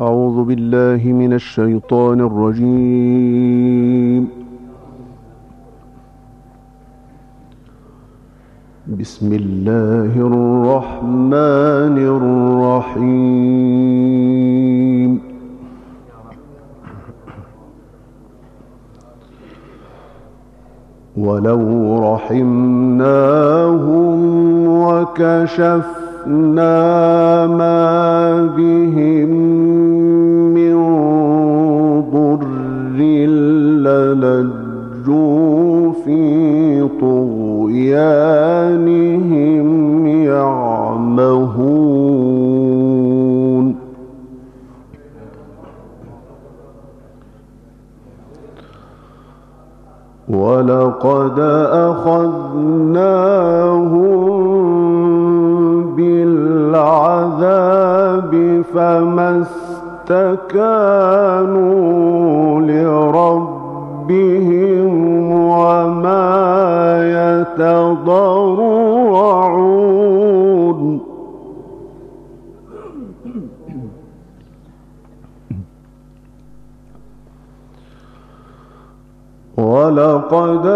أعوذ بالله من الشيطان الرجيم. بسم الله الرحمن الرحيم. ولو رحمناهم وكشفنا ما بهم للجوا في طغيانهم يعمهون ولقد أخذناهم بالعذاب فما استكانوا لربهم وما يتضرعون. ولقد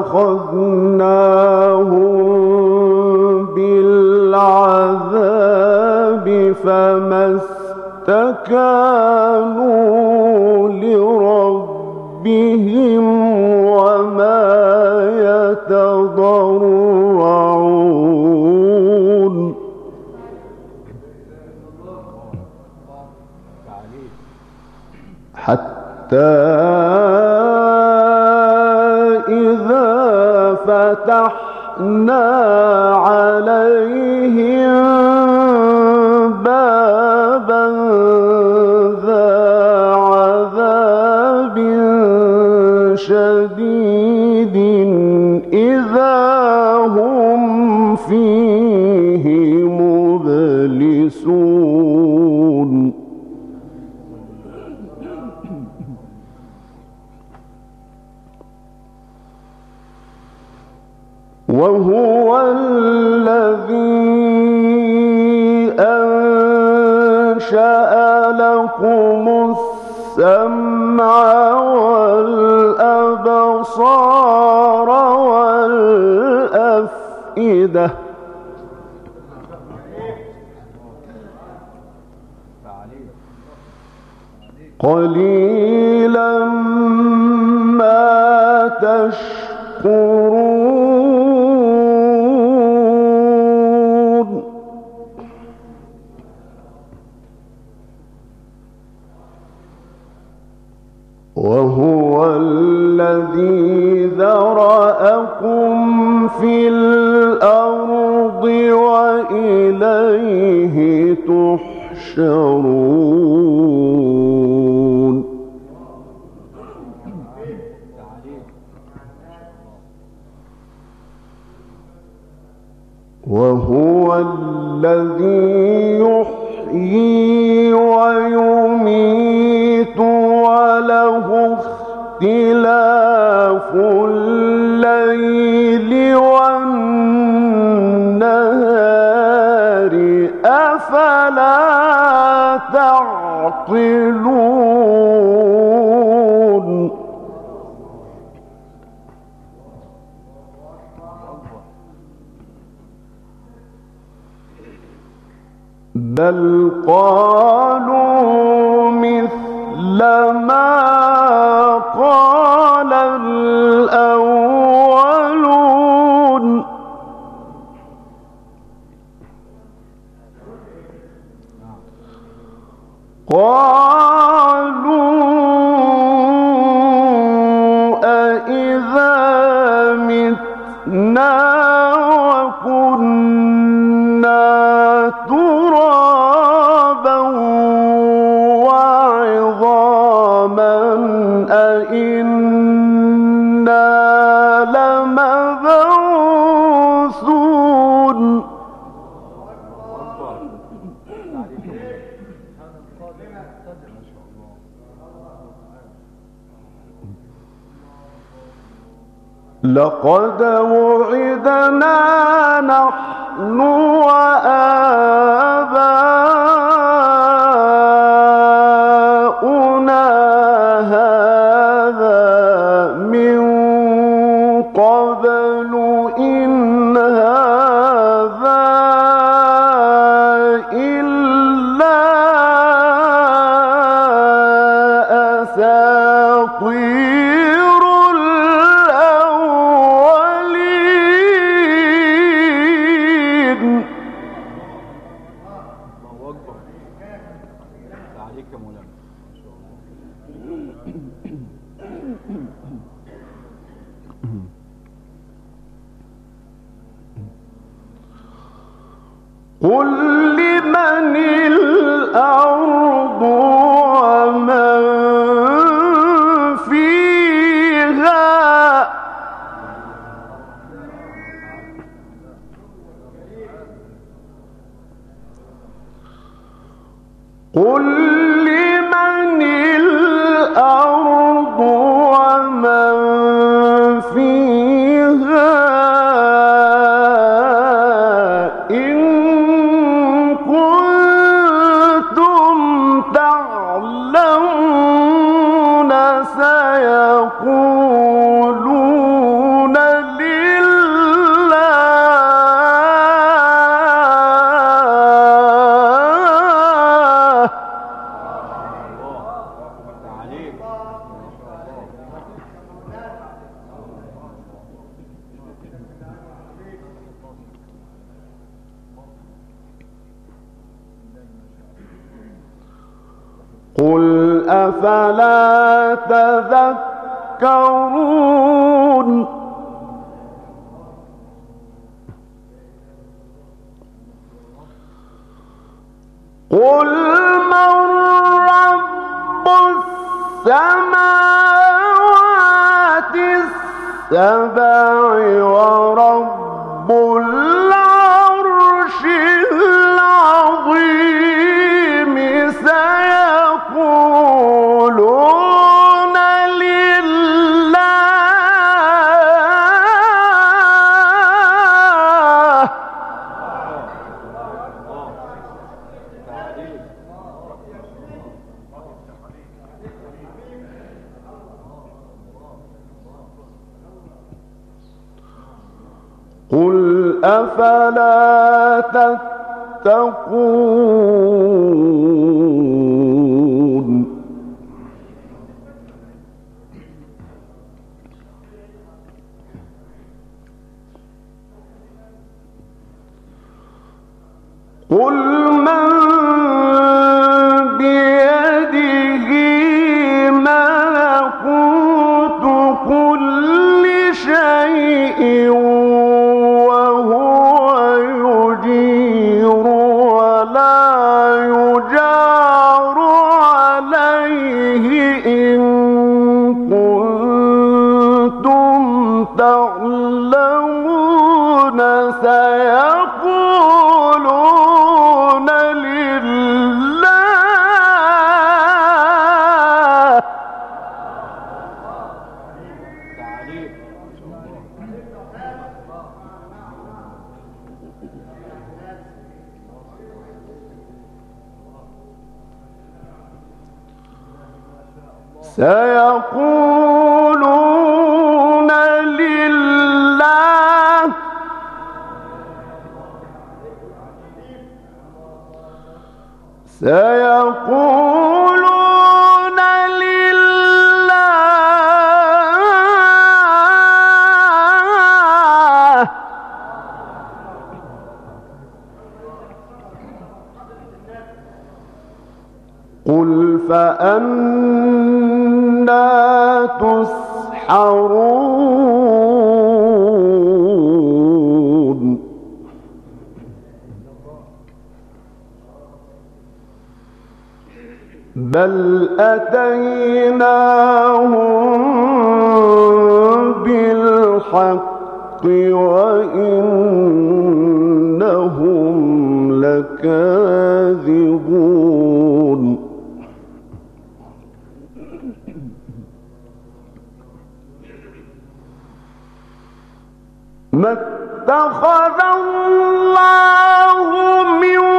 أخذناهم بالعذاب فما استكانوا لربهم وما يتضرعون حتى إذا فتحنا عليهم إذا هم فيه مبلسون. وهو الذي أنشأ لكم السمع والأفئدة قليلا ما تشكرون. وله اختلاف الليل والنهار. أفلا تعقلون؟ بل قالوا مثل ما ترابا وعظاما أإنا لمبعوثون. لقد وعدنا نحن نحن ورب تتقون سيقولون ما اتخذ الله من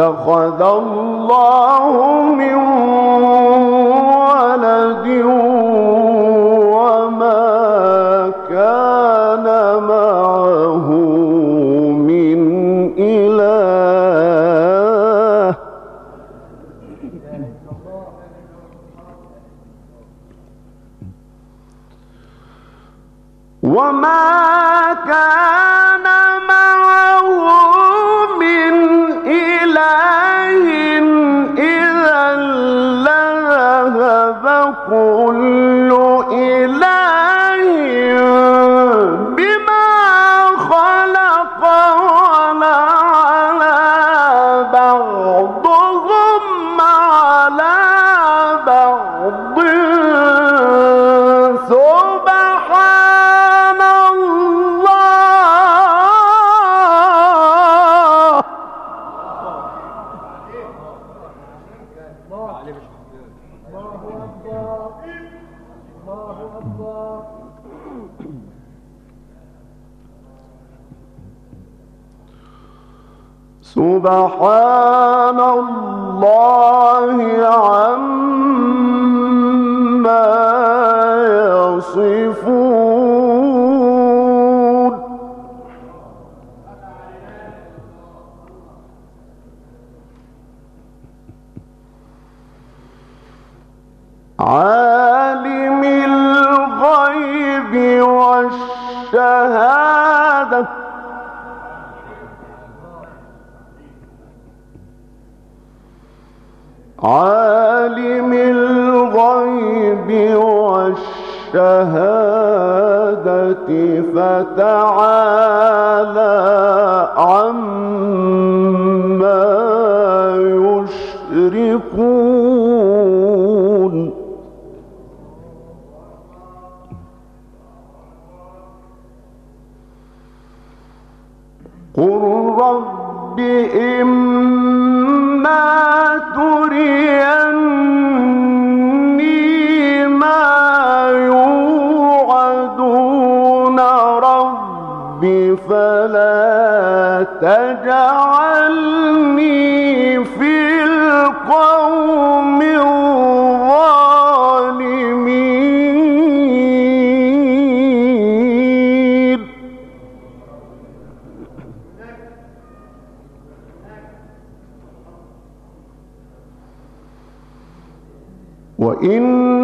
اتخذ الله سبحان الغيب والشهادة فتعالى تجعلني في القوم الظالمين. وإن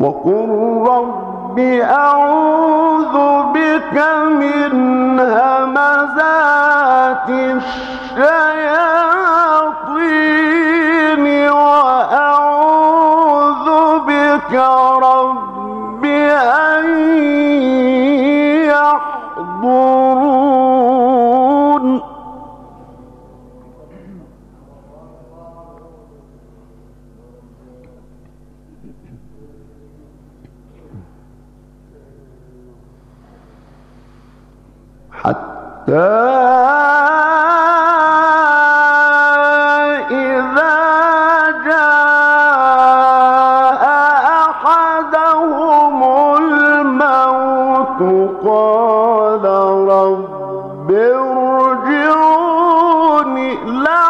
وقل رب أعوذ بك من همزات الشيطان Love.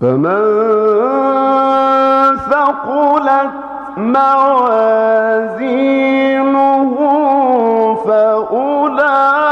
فمن ثقلت موازينه فأولئك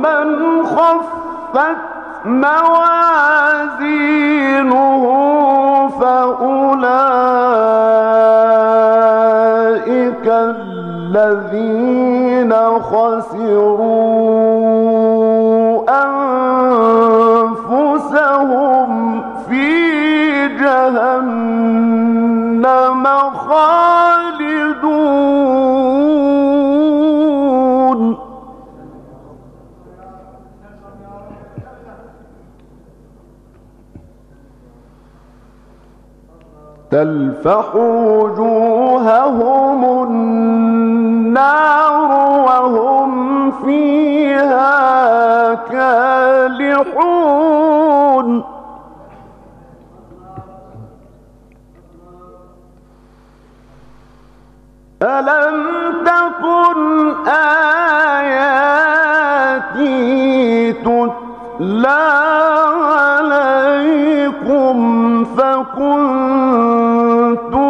ومن خفت موازينه فأولئك الذين خسروا أنفسهم. تلفح وجوههم النار وهم فيها كالحون. ألم تكن آياتي تتلى عليكم فكنتم كنتم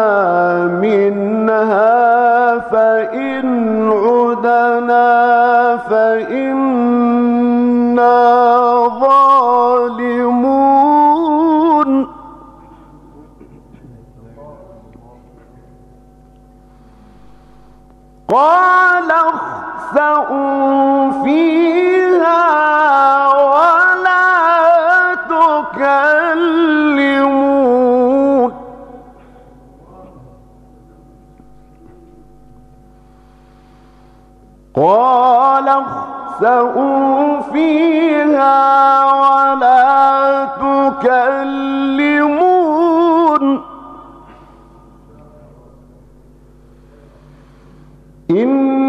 إن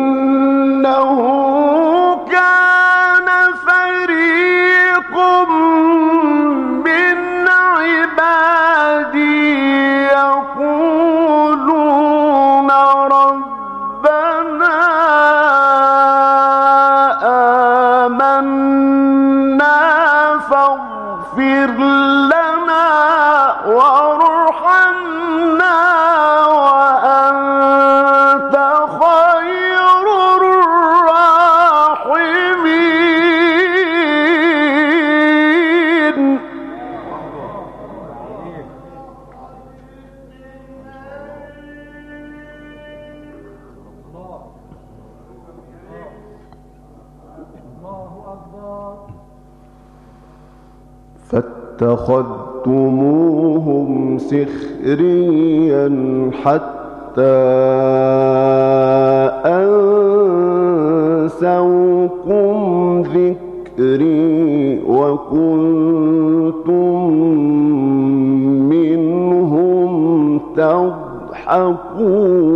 اتخذتموهم سخريا حتى أنسوكم ذكري وكنتم منهم تضحكون.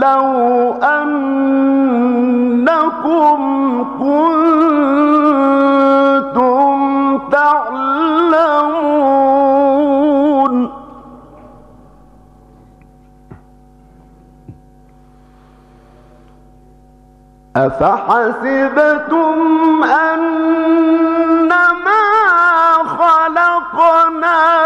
لو أنكم كنتم تعلمون. أفحسبتم أنما خلقناكم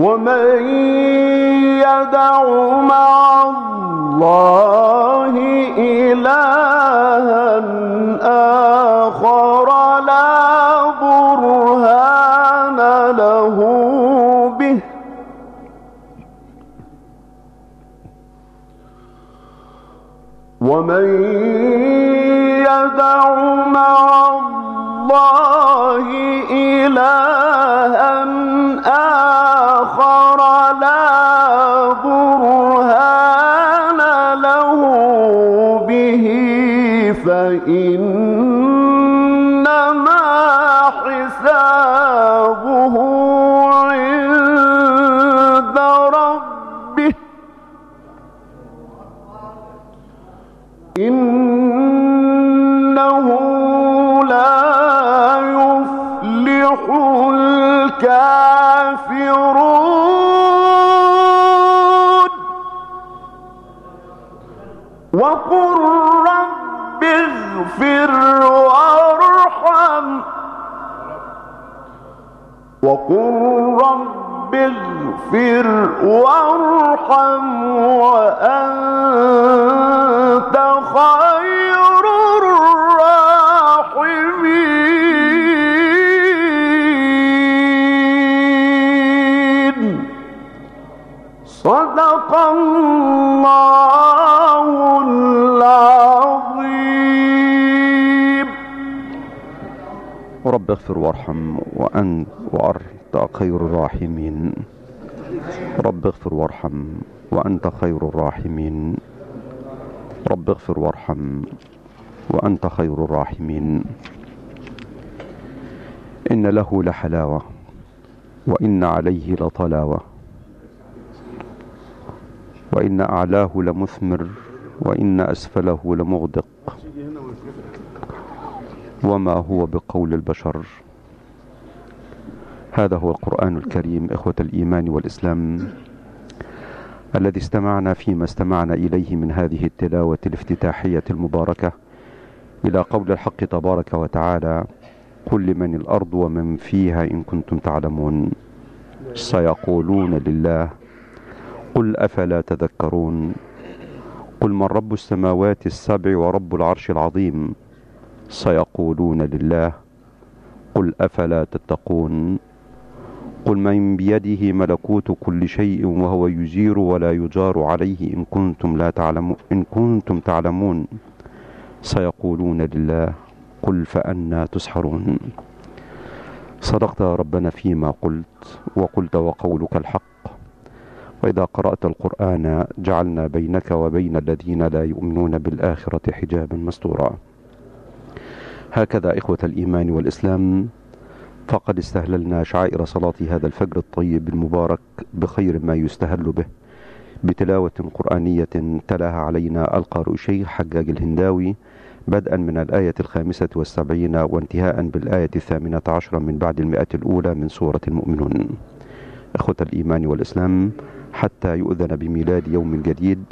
ومن يدع مع الله إلها آخر لا برهان له به. ومن الكافرون. وقل رب اغفر وارحم. وقل رب اغفر وارحم وأنت اغفر وارحم وأنت وأنت خير الراحمين. رب اغفر وارحم وأنت خير الراحمين. رب اغفر وارحم وأنت خير الراحمين. إن له لحلاوة وإن عليه لطلاوة وإن أعلاه لمثمر وإن أسفله لمغدق. وما هو بقول البشر. هذا هو القرآن الكريم إخوة الإيمان والإسلام الذي استمعنا فيما استمعنا إليه من هذه التلاوة الافتتاحية المباركة إلى قول الحق تبارك وتعالى قل لمن الأرض ومن فيها إن كنتم تعلمون سيقولون لله قل أفلا تذكرون قل من رب السماوات السبع ورب العرش العظيم سيقولون لله قل أفلا تتقون قل من بيده ملكوت كل شيء وهو يجير ولا يجار عليه إن كنتم لا تعلمون إن كنتم تعلمون سيقولون لله قل فأنا تسحرون صدقت يا ربنا فيما قلت وقلت وقولك الحق وإذا قرأت القرآن جعلنا بينك وبين الذين لا يؤمنون بالآخرة حجابا مستورا هكذا إخوة الإيمان والإسلام فقد استهللنا شعائر صلاة هذا الفجر الطيب المبارك بخير ما يستهل به بتلاوة قرآنية تلاها علينا القارئ الشيخ حجاج الهنداوي بدءا من الآية الخامسة والسبعين وانتهاء بالآية الثامنة عشرة من بعد المئة الأولى من سورة المؤمنون. إخوة الإيمان والإسلام حتى يؤذن بميلاد يوم جديد